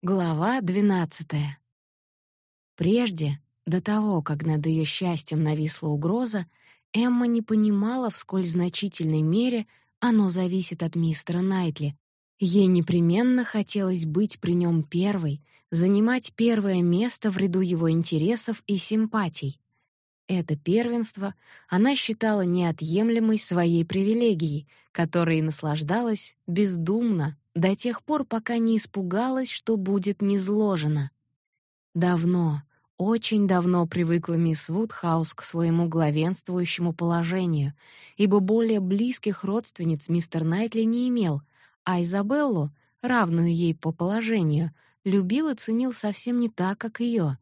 Глава 12. Прежде, до того, как над ее счастьем нависла угроза, Эмма не понимала, в сколь значительной мере оно зависит от мистера Найтли. Ей непременно хотелось быть при нем первой, занимать первое место в ряду его интересов и симпатий. Это первенство она считала неотъемлемой своей привилегией, которой наслаждалась бездумно, до тех пор, пока не испугалась, что будет низложено. Давно, очень давно привыкла мисс Вудхаус к своему главенствующему положению, ибо более близких родственниц мистер Найтли не имел, а Изабеллу, равную ей по положению, любил и ценил совсем не так, как ее.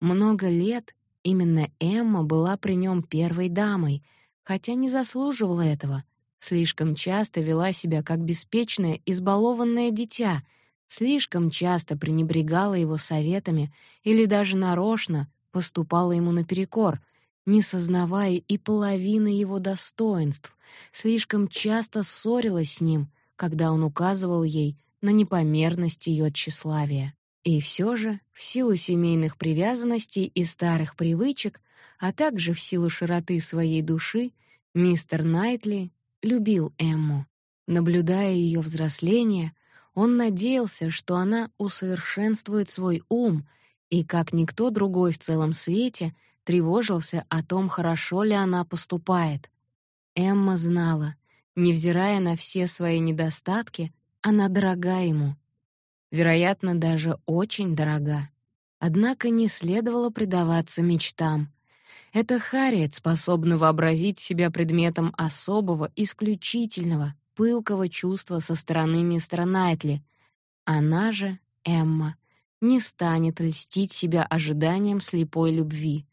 Много лет именно Эмма была при нем первой дамой, хотя не заслуживала этого — Слишком часто вела себя как беспечное, избалованное дитя, слишком часто пренебрегала его советами или даже нарочно поступала ему наперекор, не сознавая и половины его достоинств, слишком часто ссорилась с ним, когда он указывал ей на непомерность ее тщеславия. И все же, в силу семейных привязанностей и старых привычек, а также в силу широты своей души, мистер Найтли любил Эмму. Наблюдая ее взросление, он надеялся, что она усовершенствует свой ум и, как никто другой в целом свете, тревожился о том, хорошо ли она поступает. Эмма знала, невзирая на все свои недостатки, она дорога ему. Вероятно, даже очень дорога. Однако не следовало предаваться мечтам. Это Харриет способна вообразить себя предметом особого, исключительного, пылкого чувства со стороны мистера Найтли. Она же, Эмма, не станет льстить себя ожиданием слепой любви,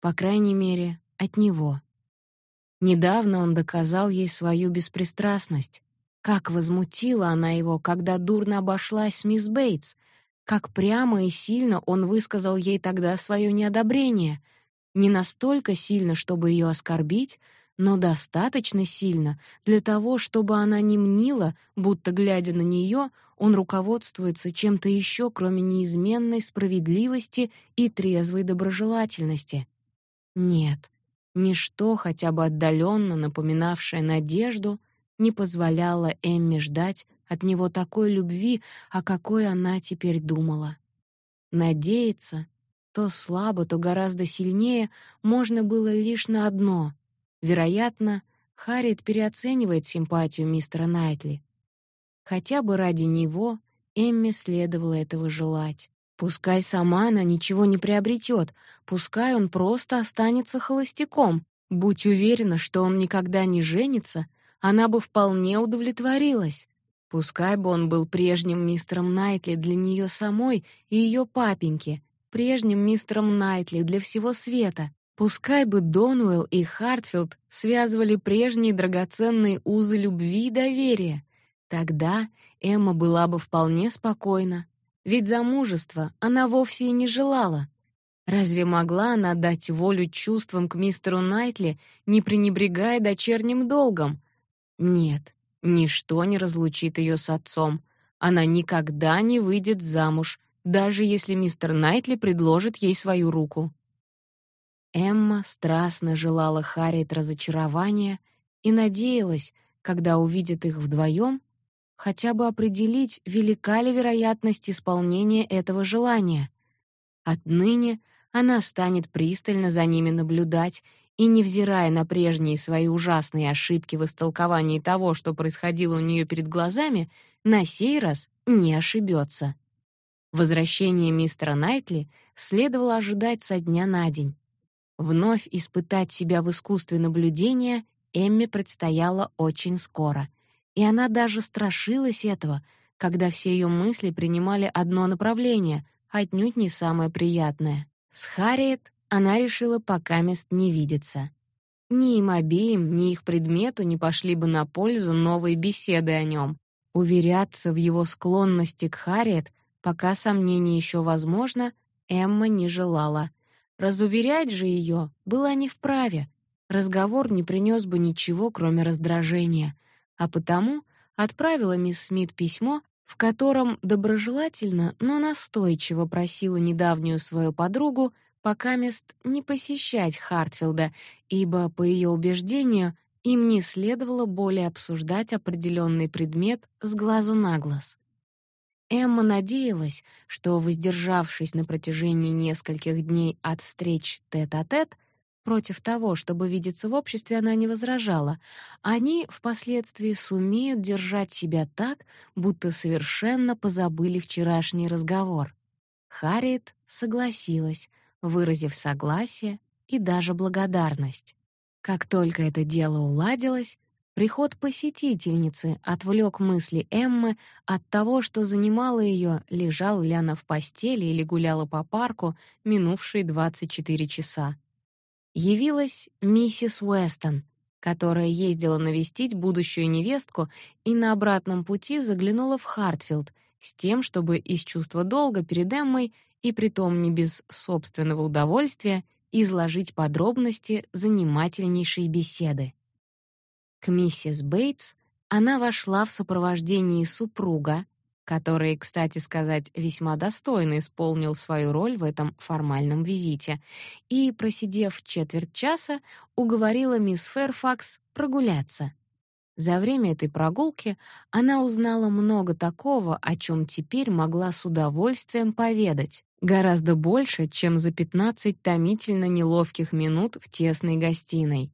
по крайней мере, от него. Недавно он доказал ей свою беспристрастность. Как возмутила она его, когда дурно обошлась мисс Бейтс, как прямо и сильно он высказал ей тогда свое неодобрение — не настолько сильно, чтобы ее оскорбить, но достаточно сильно для того, чтобы она не мнила, будто глядя на нее, он руководствуется чем-то еще, кроме неизменной справедливости и трезвой доброжелательности. Нет, ничто, хотя бы отдаленно напоминавшее надежду, не позволяло Эмме ждать от него такой любви, о какой она теперь думала. Надеяться то слабо, то гораздо сильнее, можно было лишь на одно. Вероятно, Харриет переоценивает симпатию мистера Найтли. Хотя бы ради него Эмме следовало этого желать. Пускай сама она ничего не приобретет, пускай он просто останется холостяком. Будь уверена, что он никогда не женится, она бы вполне удовлетворилась. Пускай бы он был прежним мистером Найтли для нее самой и ее папеньки, прежним мистером Найтли для всего света. Пускай бы Донуэлл и Хартфилд связывали прежние драгоценные узы любви и доверия. Тогда Эмма была бы вполне спокойна, ведь замужества она вовсе и не желала. Разве могла она дать волю чувствам к мистеру Найтли, не пренебрегая дочерним долгом? Нет, ничто не разлучит ее с отцом. Она никогда не выйдет замуж, даже если мистер Найтли предложит ей свою руку. Эмма страстно желала Харриет разочарования и надеялась, когда увидит их вдвоем, хотя бы определить, велика ли вероятность исполнения этого желания. Отныне она станет пристально за ними наблюдать и, невзирая на прежние свои ужасные ошибки в истолковании того, что происходило у нее перед глазами, на сей раз не ошибется. Возвращение мистера Найтли следовало ожидать со дня на день. Вновь испытать себя в искусстве наблюдения Эмме предстояло очень скоро, и она даже страшилась этого, когда все ее мысли принимали одно направление, отнюдь не самое приятное. С Харриет она решила пока мест не видеться. Ни им обеим, ни их предмету не пошли бы на пользу новые беседы о нем. Уверяться в его склонности к Харриет Пока сомнение еще возможно, Эмма не желала. Разуверять же ее было не вправе. Разговор не принес бы ничего, кроме раздражения, а потому отправила мисс Смит письмо, в котором доброжелательно, но настойчиво просила недавнюю свою подругу пока мест не посещать Хартфилда, ибо, по ее убеждению, им не следовало более обсуждать определенный предмет с глазу на глаз. Эмма надеялась, что, воздержавшись на протяжении нескольких дней от встреч тет-а-тет, -тет, против того, чтобы видеться в обществе, она не возражала, они впоследствии сумеют держать себя так, будто совершенно позабыли вчерашний разговор. Харриет согласилась, выразив согласие и даже благодарность. Как только это дело уладилось, приход посетительницы отвлек мысли Эммы от того, что занимало ее, лежала ли она в постели или гуляла по парку минувшие 24 часа. Явилась миссис Уэстон, которая ездила навестить будущую невестку и на обратном пути заглянула в Хартфилд с тем, чтобы из чувства долга перед Эммой и притом не без собственного удовольствия изложить подробности занимательнейшей беседы. К миссис Бейтс она вошла в сопровождении супруга, который, кстати сказать, весьма достойно исполнил свою роль в этом формальном визите, и, просидев четверть часа, уговорила мисс Фэрфакс прогуляться. За время этой прогулки она узнала много такого, о чем теперь могла с удовольствием поведать. Гораздо больше, чем за 15 томительно неловких минут в тесной гостиной.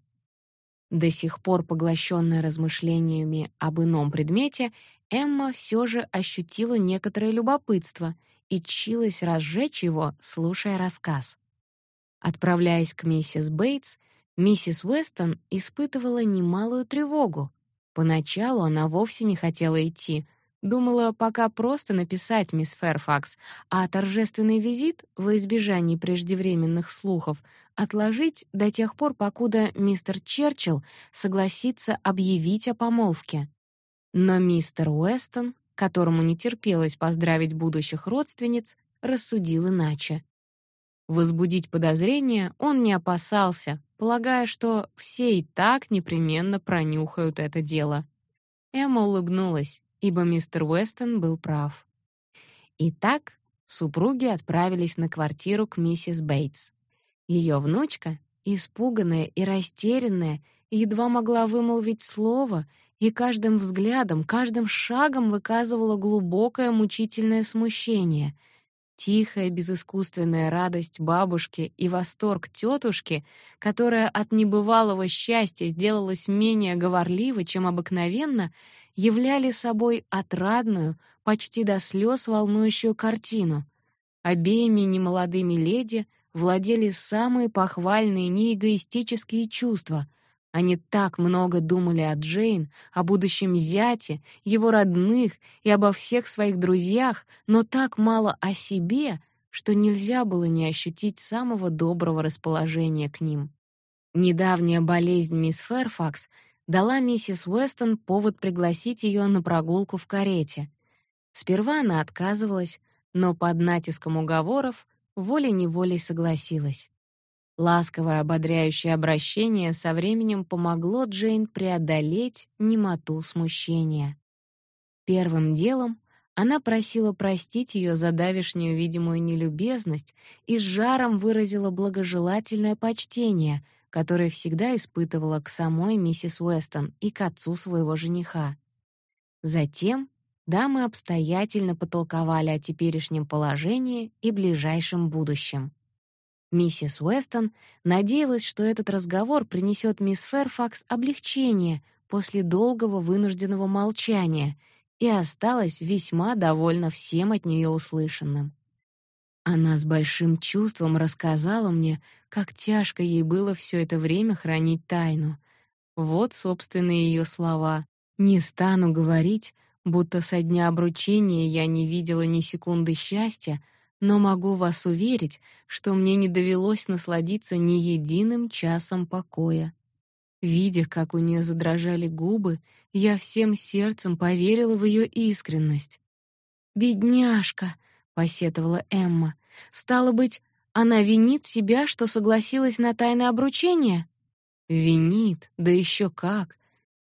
До сих пор поглощенная размышлениями об ином предмете, Эмма все же ощутила некоторое любопытство и чилась разжечь его, слушая рассказ. Отправляясь к миссис Бейтс, миссис Уэстон испытывала немалую тревогу. Поначалу она вовсе не хотела идти, Думала пока просто написать мисс Фэрфакс, а торжественный визит, во избежание преждевременных слухов, отложить до тех пор, покуда мистер Черчилл согласится объявить о помолвке. Но мистер Уэстон, которому не терпелось поздравить будущих родственниц, рассудил иначе. Возбудить подозрения он не опасался, полагая, что все и так непременно пронюхают это дело. Эмма улыбнулась ибо мистер Уэстон был прав. Итак, супруги отправились на квартиру к миссис Бейтс. Ее внучка, испуганная и растерянная, едва могла вымолвить слово и каждым взглядом, каждым шагом выказывала глубокое мучительное смущение. Тихая, безыскусственная радость бабушки и восторг тетушки, которая от небывалого счастья сделалась менее говорливой, чем обыкновенно, являли собой отрадную, почти до слез волнующую картину. Обеими немолодыми леди владели самые похвальные неэгоистические чувства. Они так много думали о Джейн, о будущем зяте, его родных и обо всех своих друзьях, но так мало о себе, что нельзя было не ощутить самого доброго расположения к ним. Недавняя болезнь мисс Фэрфакс дала миссис Уэстон повод пригласить ее на прогулку в карете. Сперва она отказывалась, но под натиском уговоров волей-неволей согласилась. Ласковое ободряющее обращение со временем помогло Джейн преодолеть немоту смущения. Первым делом она просила простить ее за давешнюю видимую нелюбезность и с жаром выразила благожелательное почтение, который всегда испытывала к самой миссис Уэстон и к отцу своего жениха. Затем дамы обстоятельно потолковали о теперешнем положении и ближайшем будущем. Миссис Уэстон надеялась, что этот разговор принесет мисс Фэрфакс облегчение после долгого вынужденного молчания и осталась весьма довольна всем от нее услышанным. Она с большим чувством рассказала мне, как тяжко ей было все это время хранить тайну. Вот, собственные ее слова. «Не стану говорить, будто со дня обручения я не видела ни секунды счастья, но могу вас уверить, что мне не довелось насладиться ни единым часом покоя. Видя, как у нее задрожали губы, я всем сердцем поверила в ее искренность. «Бедняжка!» — посетовала Эмма. «Стало быть, она винит себя, что согласилась на тайное обручение?» «Винит, да еще как!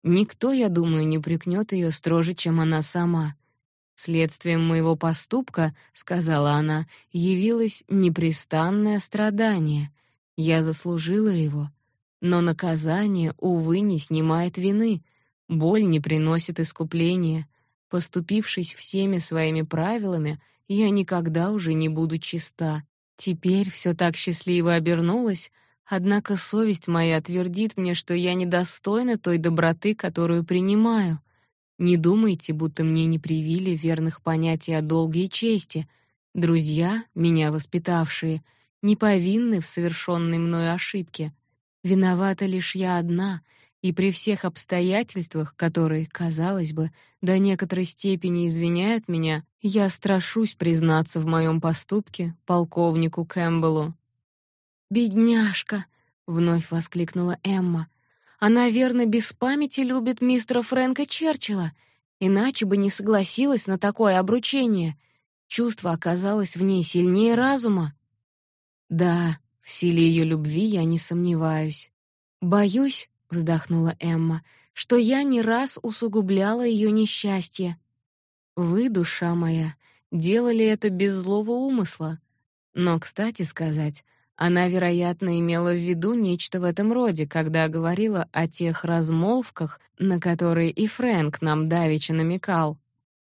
Никто, я думаю, не прикнет ее строже, чем она сама. Следствием моего поступка, сказала она, явилось непрестанное страдание. Я заслужила его, но наказание увы не снимает вины, боль не приносит искупления. Поступившись всеми своими правилами, я никогда уже не буду чиста. Теперь все так счастливо обернулось, однако совесть моя твердит мне, что я недостойна той доброты, которую принимаю. Не думайте, будто мне не привили верных понятий о долге и чести. Друзья, меня воспитавшие, не повинны в совершенной мною ошибке. Виновата лишь я одна, и при всех обстоятельствах, которые, казалось бы, до некоторой степени извиняют меня, я страшусь признаться в моем поступке полковнику Кэмпбеллу. «Бедняжка!» — вновь воскликнула Эмма. Она, верно, без памяти любит мистера Фрэнка Черчилля, иначе бы не согласилась на такое обручение. Чувство оказалось в ней сильнее разума. Да, в силе ее любви я не сомневаюсь. Боюсь, вздохнула Эмма, что я не раз усугубляла ее несчастье. Вы, душа моя, делали это без злого умысла. Но, кстати сказать, она, вероятно, имела в виду нечто в этом роде, когда говорила о тех размолвках, на которые и Фрэнк нам давеча намекал.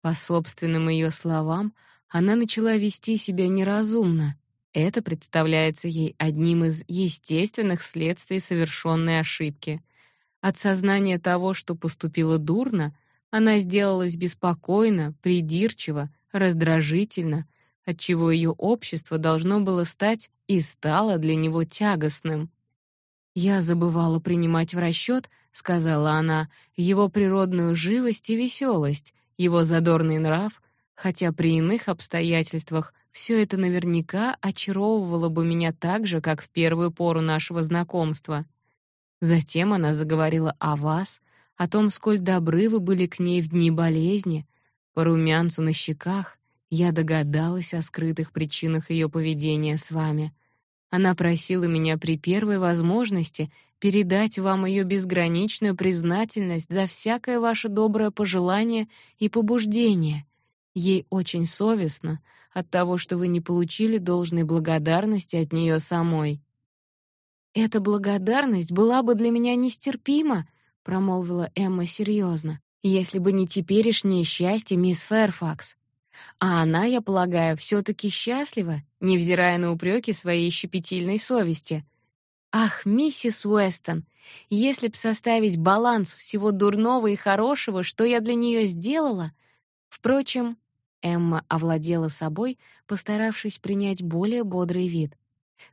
По собственным ее словам, она начала вести себя неразумно. Это представляется ей одним из естественных следствий совершенной ошибки. От сознания того, что поступила дурно, она сделалась беспокойна, придирчива, раздражительна, отчего ее общество должно было стать и стало для него тягостным. «Я забывала принимать в расчет, сказала она, — «его природную живость и веселость, его задорный нрав, хотя при иных обстоятельствах все это наверняка очаровывало бы меня так же, как в первую пору нашего знакомства». Затем она заговорила о вас, о том, сколь добры вы были к ней в дни болезни, по румянцу на щеках, я догадалась о скрытых причинах ее поведения с вами. Она просила меня при первой возможности передать вам ее безграничную признательность за всякое ваше доброе пожелание и побуждение. Ей очень совестно от того, что вы не получили должной благодарности от нее самой. Эта благодарность была бы для меня нестерпима, промолвила Эмма серьезно, если бы не теперешнее счастье мисс Фэрфакс. А она, я полагаю, все таки счастлива, невзирая на упреки своей щепетильной совести. Ах, миссис Уэстон, если б составить баланс всего дурного и хорошего, что я для нее сделала... Впрочем, Эмма овладела собой, постаравшись принять более бодрый вид.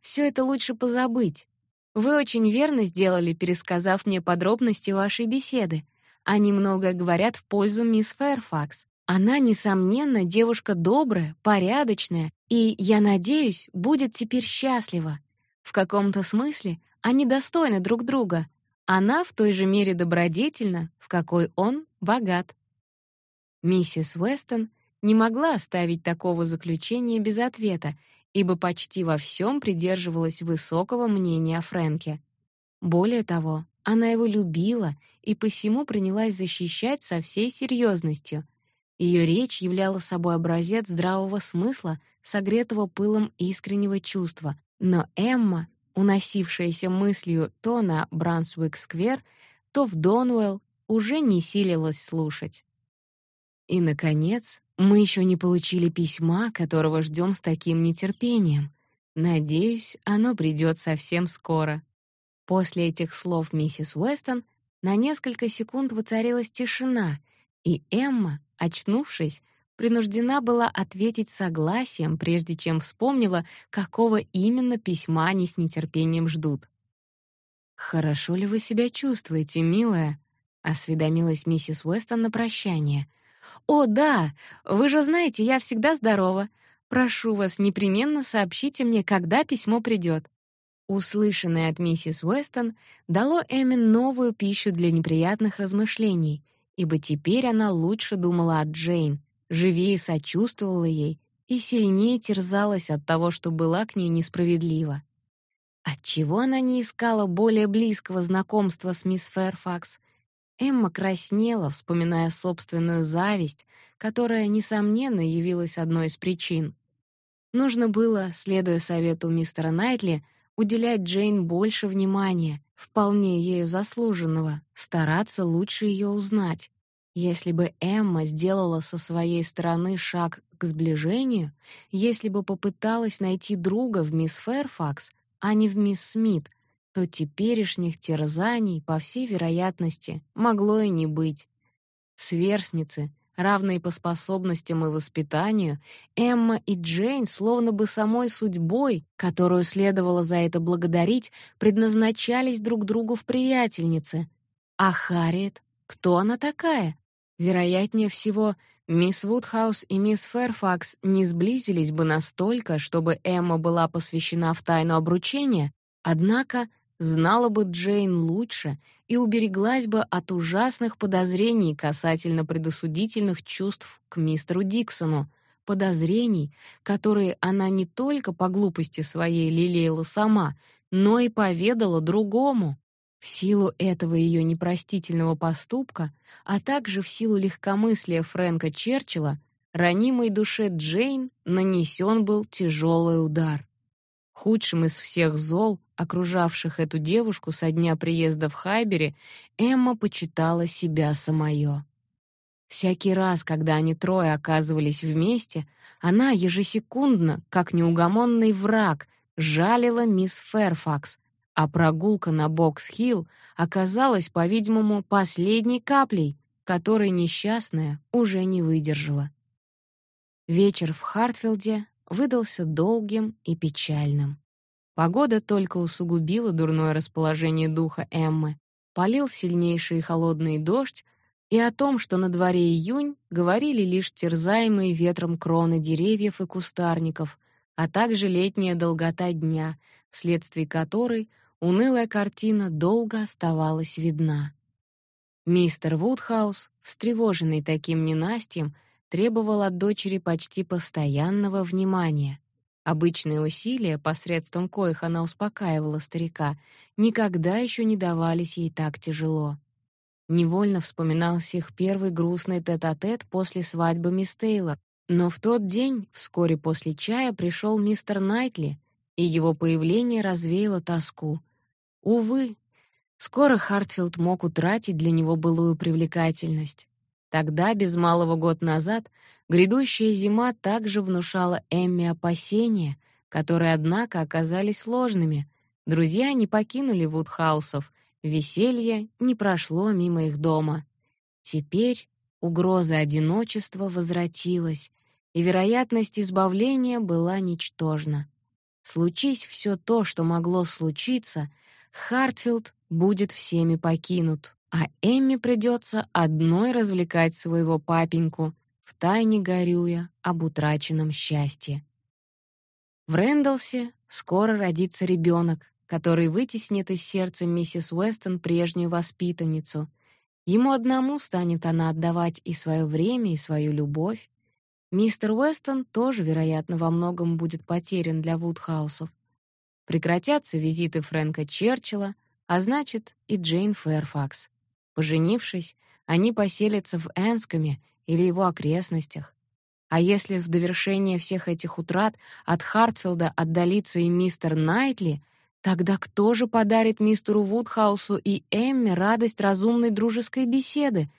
Все это лучше позабыть. Вы очень верно сделали, пересказав мне подробности вашей беседы. Они многое говорят в пользу мисс Фэрфакс. Она, несомненно, девушка добрая, порядочная и, я надеюсь, будет теперь счастлива. В каком-то смысле они достойны друг друга. Она в той же мере добродетельна, в какой он богат. Миссис Уэстон не могла оставить такого заключения без ответа, ибо почти во всем придерживалась высокого мнения о Фрэнке. Более того, она его любила и посему принялась защищать со всей серьезностью — ее речь являла собой образец здравого смысла, согретого пылом искреннего чувства, но Эмма, уносившаяся мыслью то на Брансуик-сквер, то в Донуэлл, уже не силилась слушать. И, наконец, мы еще не получили письма, которого ждем с таким нетерпением. Надеюсь, оно придет совсем скоро. После этих слов миссис Уэстон на несколько секунд воцарилась тишина, и Эмма, очнувшись, принуждена была ответить согласием, прежде чем вспомнила, какого именно письма они с нетерпением ждут. «Хорошо ли вы себя чувствуете, милая?» — осведомилась миссис Уэстон на прощание. «О, да! Вы же знаете, я всегда здорова. Прошу вас, непременно сообщите мне, когда письмо придет». Услышанное от миссис Уэстон дало Эмин новую пищу для неприятных размышлений — ибо теперь она лучше думала о Джейн, живее сочувствовала ей и сильнее терзалась от того, что была к ней несправедлива. Отчего она не искала более близкого знакомства с мисс Фэрфакс? Эмма краснела, вспоминая собственную зависть, которая, несомненно, явилась одной из причин. Нужно было, следуя совету мистера Найтли, уделять Джейн больше внимания, вполне ею заслуженного, стараться лучше ее узнать. Если бы Эмма сделала со своей стороны шаг к сближению, если бы попыталась найти друга в мисс Фэрфакс, а не в мисс Смит, то теперешних терзаний, по всей вероятности, могло и не быть. Сверстницы, равные по способностям и воспитанию, Эмма и Джейн словно бы самой судьбой, которую следовало за это благодарить, предназначались друг другу в приятельнице. А Харриет? Кто она такая? Вероятнее всего, мисс Вудхаус и мисс Фэрфакс не сблизились бы настолько, чтобы Эмма была посвящена в тайну обручения, однако знала бы Джейн лучше и убереглась бы от ужасных подозрений касательно предосудительных чувств к мистеру Диксону, подозрений, которые она не только по глупости своей лелеяла сама, но и поведала другому. В силу этого ее непростительного поступка, а также в силу легкомыслия Фрэнка Черчилля, ранимой душе Джейн нанесен был тяжелый удар. Худшим из всех зол, окружавших эту девушку со дня приезда в Хайбере, Эмма почитала себя самое. Всякий раз, когда они трое оказывались вместе, она ежесекундно, как неугомонный враг, жалила мисс Фэрфакс, а прогулка на Бокс-Хилл оказалась, по-видимому, последней каплей, которой несчастная уже не выдержала. Вечер в Хартфилде выдался долгим и печальным. Погода только усугубила дурное расположение духа Эммы. Полил сильнейший и холодный дождь, и о том, что на дворе июнь, говорили лишь терзаемые ветром кроны деревьев и кустарников, а также летняя долгота дня, вследствие которой унылая картина долго оставалась видна. Мистер Вудхаус, встревоженный таким ненастьем, требовал от дочери почти постоянного внимания. Обычные усилия, посредством коих она успокаивала старика, никогда еще не давались ей так тяжело. Невольно вспоминался их первый грустный тет-а-тет после свадьбы мисс Тейлор, но в тот день, вскоре после чая, пришел мистер Найтли, и его появление развеяло тоску. Увы, скоро Хартфилд мог утратить для него былую привлекательность. Тогда, без малого год назад, грядущая зима также внушала Эмми опасения, которые, однако, оказались ложными. Друзья не покинули Вудхаусов, веселье не прошло мимо их дома. Теперь угроза одиночества возвратилась, и вероятность избавления была ничтожна. Случись все то, что могло случиться, Хартфилд будет всеми покинут а Эмми придется одной развлекать своего папеньку, втайне горюя об утраченном счастье. В Рэндалсе скоро родится ребенок, который вытеснит из сердца миссис Уэстон прежнюю воспитанницу. Ему одному станет она отдавать и свое время, и свою любовь. Мистер Уэстон тоже, вероятно, во многом будет потерян для Вудхаусов. Прекратятся визиты Фрэнка Черчилля, а значит, и Джейн Фэрфакс. Поженившись, они поселятся в Энскоме или его окрестностях. А если в довершение всех этих утрат от Хартфилда отдалится и мистер Найтли, тогда кто же подарит мистеру Вудхаусу и Эмме радость разумной дружеской беседы?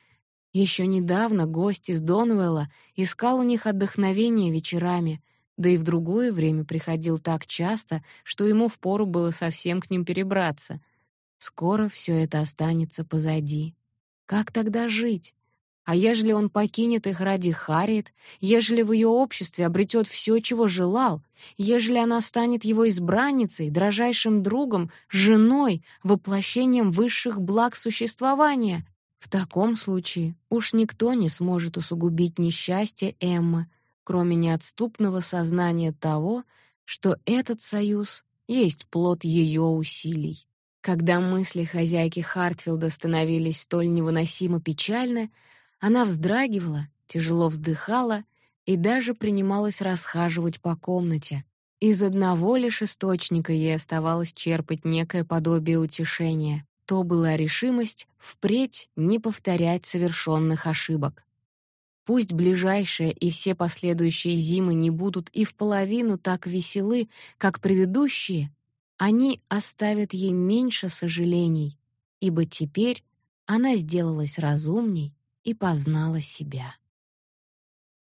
Еще недавно гость из Донуэлла искал у них отдохновения вечерами, да и в другое время приходил так часто, что ему впору было совсем к ним перебраться. Скоро все это останется позади. Как тогда жить? А ежели он покинет их ради Харриет, ежели в ее обществе обретет все, чего желал, ежели она станет его избранницей, дрожайшим другом, женой, воплощением высших благ существования, в таком случае уж никто не сможет усугубить несчастье Эммы, кроме неотступного сознания того, что этот союз есть плод ее усилий. Когда мысли хозяйки Хартфилда становились столь невыносимо печальны, она вздрагивала, тяжело вздыхала и даже принималась расхаживать по комнате. Из одного лишь источника ей оставалось черпать некое подобие утешения. то была решимость впредь не повторять совершенных ошибок. Пусть ближайшая и все последующие зимы не будут и в половину так веселы, как предыдущие, они оставят ей меньше сожалений, ибо теперь она сделалась разумней и познала себя.